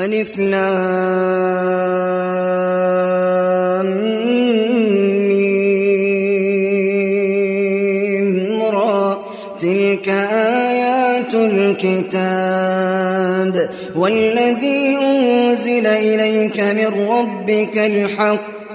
ألف لام را. تلك آيات الكتاب والذي أنزل إليك من ربك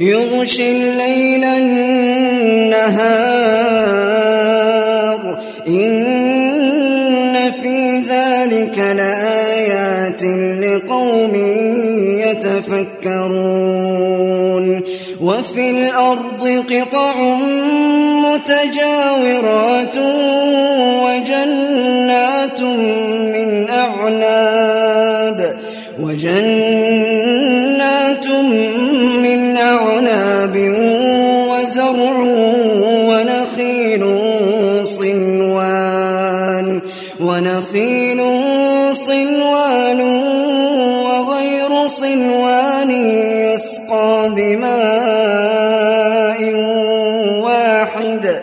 يغشي الليل النهار. إن في ذلك لآيات لقوم يتفكرون. وفي الأرض قطع متجاورات وجنات من أعناب. وجنات أعناب وزرع ونخيل صنوان ونخيل صنوان وغير صنوان يسقى بماء واحد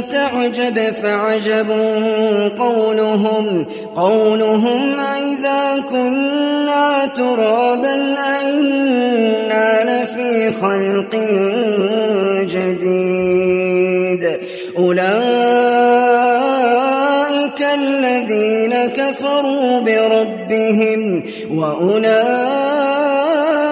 تعجب فعجب قولهم قولهم أئذا كنا ترابا أئنا لفي خلق جديد. أولئك الذين كفروا بربهم وأولئك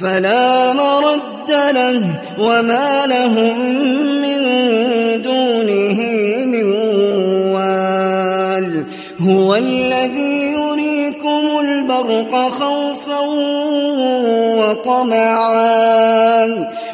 فلا مرد له وما لهم من دونه من وال. هو الذي يريكم البرق خوفا وطمعا.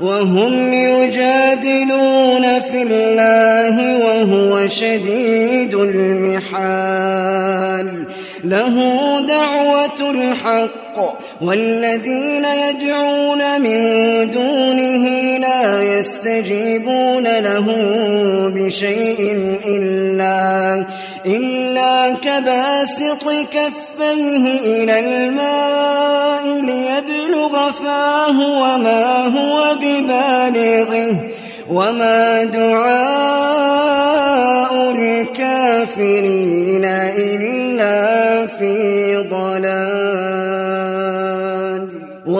وهم يجادلون في الله وهو شديد المحال. له دعوة الحق والذين يدعون من دونه لا يستجيبون له بشيء إلا إلا كباسط كفيه إلى الماء ليبلغ فاه وما هو ببالغه وما دعاء الكافرين إلا في ضلال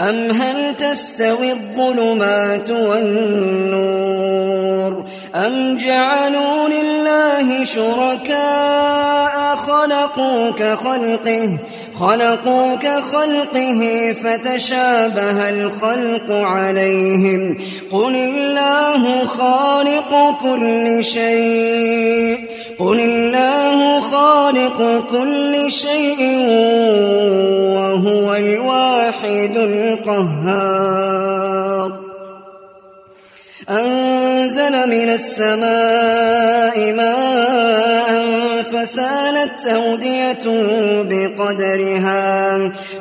أم هل تستوي الظلمات والنور أم جعلوا لله شركاء خلقوا كخلقه خلقوا كخلقه فتشابه الخلق عليهم. قل الله خالق كل شيء. قل الله خالق كل شيء وهو الواحد القهار. أنزل من السماء ماء فسالت أودية بقدرها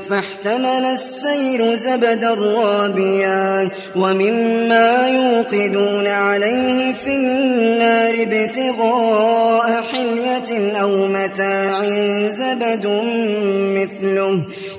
فاحتمل السير زبدا رابيا ومما يوقدون عليه في النار ابتغاء حلية أو متاع زبد مثله.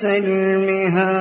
وبئس المهاد